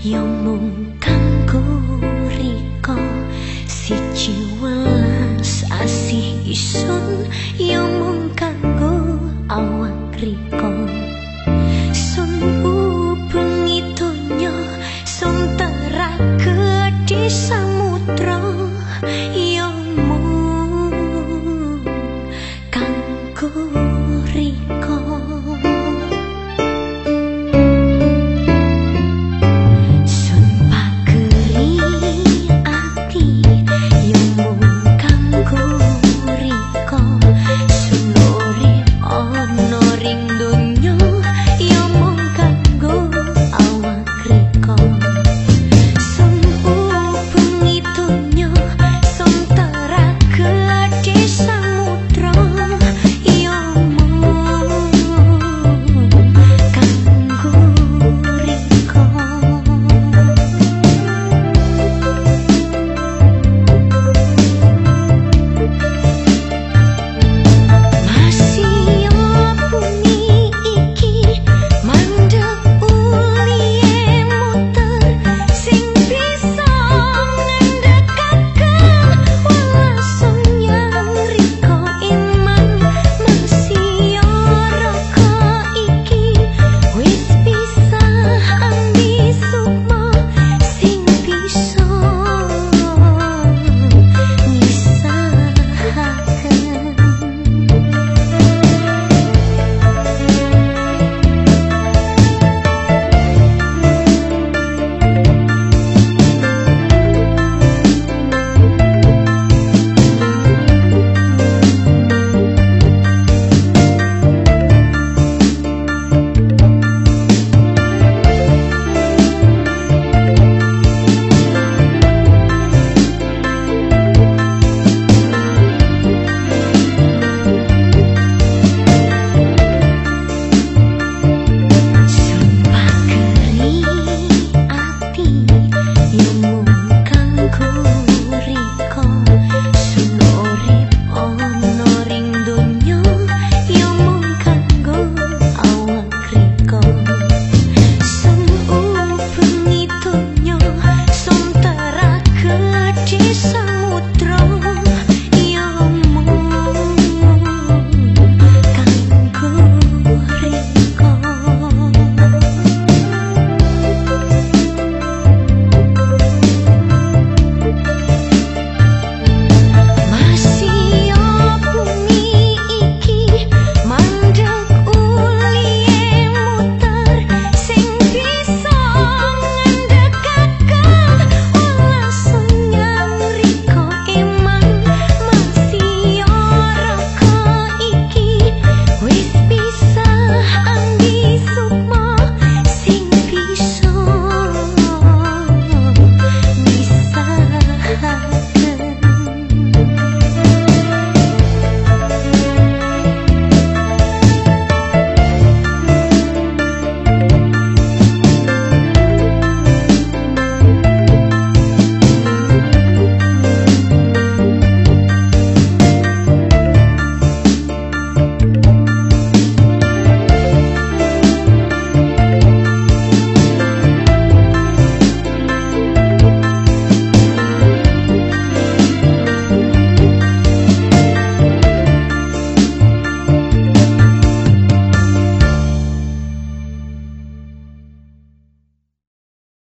yang mung kanggo rika siji welas asih isun. Yang mung kanggo awak rika. Sun bengi donya sun terak kedisan